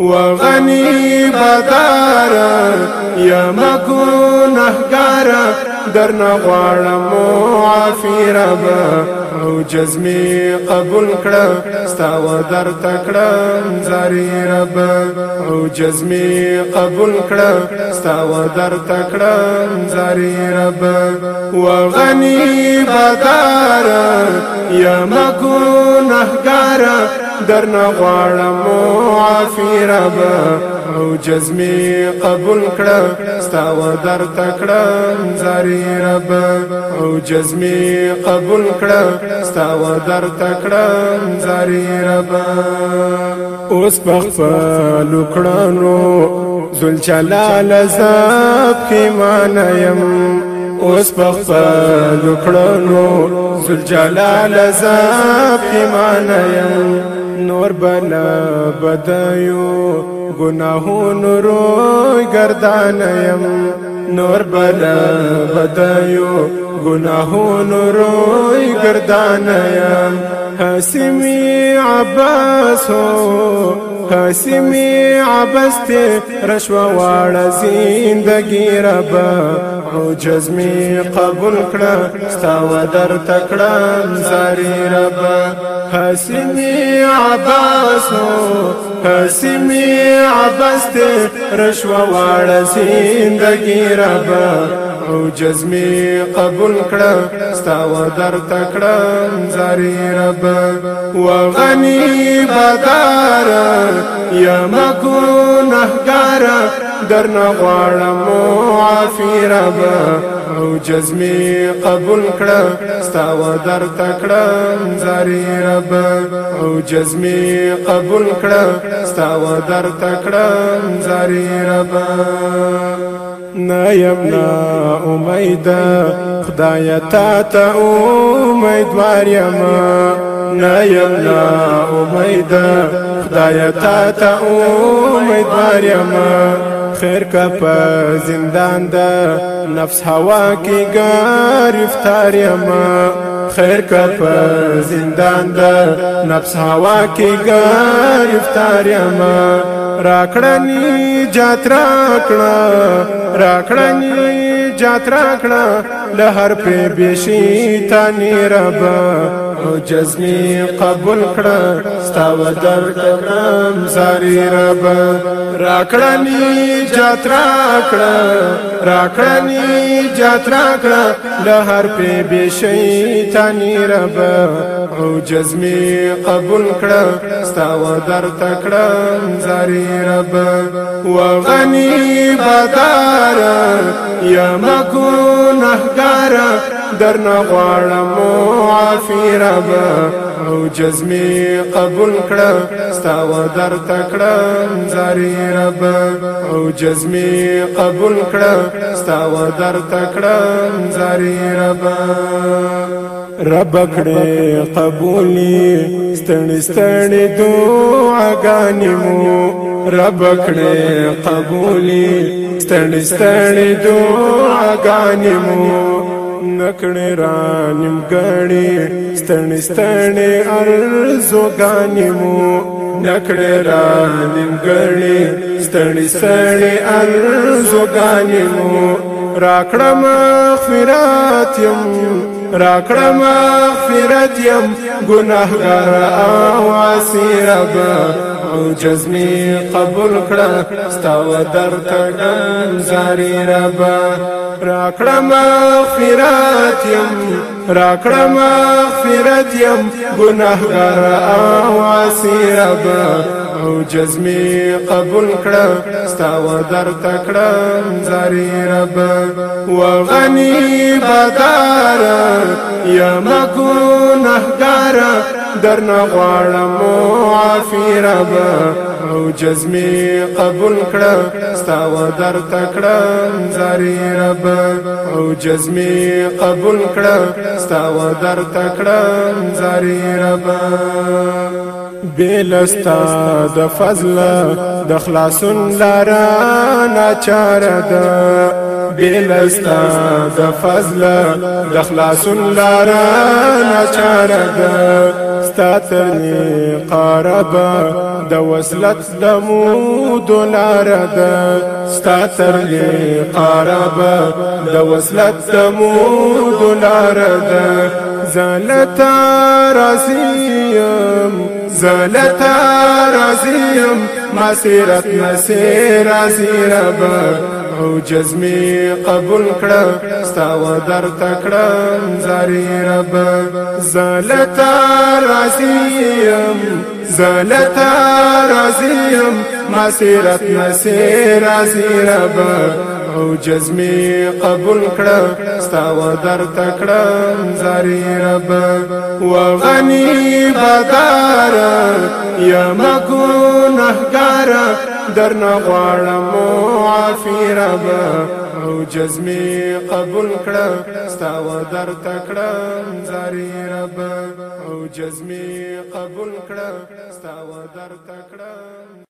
وغنی بدارا یا مکو نهگارا در نغوارا معافی ربا او جزمی قبول کړه ستاو در تکړه زاری رب او جزمی قبول کړه ستاو در تکړه زاری رب و غنی بدار یا مګو نهګار درنه غواړم عافی رب او جزمی قبول کړه ستاو در تکړه زاری رب او جزمی قبول کړه ستاو در تکړه زاری رب اوس بخفل کړهنو ذل جلال زاب کی مانیم اوس په خپل کړنو ذل جلال زاب کی مانیم قربنا بدایو گناهون روی گردانیم نور بنا بدایو گناهون روی گردانیم حاسمی عباس ہو حاسمی عباس تے رشوہ وارا زندگی ربا او جزمی قبول کړه ستاو در تکړه زاری رب حسمی عباس حسمی عباس ته رشوه واړه زندگی رب او جزمی قبول کړه ستاو در تکړه زاری رب وغنی بدار یا مکو نهګارا در نغواړم عافی ربا او جزمی قبول کړه ستا و در تکړم زاری ربا او جزمی قبول کړه ستا و در تکړم زاری ربا نایم نا امید خدای تا ته امیدوار یم نایم نا امید خدای تا ته امیدوار یم خیر کا په زندان د نفس هوا کې گرفتار یم خیر کا په زندان د نفس هوا کې گرفتار یم راکړنی جاترا کړه راکړنی جاترا کړه لهر په بشی تانی ربا عجز می قبول کړه ستو در کړم ساری رب راکړنی جاترا کړه راکړنی جاترا کړه له هر په بي شیطانی رب عجز می قبول کړه ستو در تکړم ساری رب وغنی بدار یا مکو نهګار در نغواړم عافی رب او جزمی قبول کړه ستا و در تکړه زاری رب او جزمی قبول کړه ستا و در تکړه زاری رب رب کړه قبولي ستړي ستړي دعاګانې مو رب کړه قبولي ستړي ستړي دعاګانې مو نکړې را نیمګړې ستړې ستړې ارزوګانې مو نکړې را نیمګړې ستړې ستړې ارزوګانې مو راکړه مغفرات یم راکړه مغفرت یم ګناهګار او عاصي ربا او جزمی قبول کړه ستو درد ګان زاري رب راکړم فرات يم راکړم فرات يم ګناهګار او عاصي ربا او جزمی قبول کړه ستو درد کړه زاري و وغني بدار يا مګناهګار در نغواړم عافی رب او جزمی قبول کړه ستاو در تکړه زاری رب او جزمی قبول کړه ستاو در تکړه زاری رب بیلستا د فضل د خلاصون لارا ناچاره ده بیلستا د فضل د خلاصون لارا ناچاره ده ستاتنی قاربا د وصلت د مود لار ده ستاتنی قاربا د وصلت د مود زالت رزيم زالت راسیم زلتا راسیم مسیرت او جزمی قبول کړه ستا و در تکړه زاری رب زلتا رازیم زلتا رازیم مسیرت مسیر رازی رب او جزمی قبول کړه ستا و در تکړه زاری رب و غنی بدار یا مګو نهګار در نغواړم عافی رب او جزمی قبول کړه ستا و در تکړه زاری رب او جزمی قبول کړه ستا و در تکړه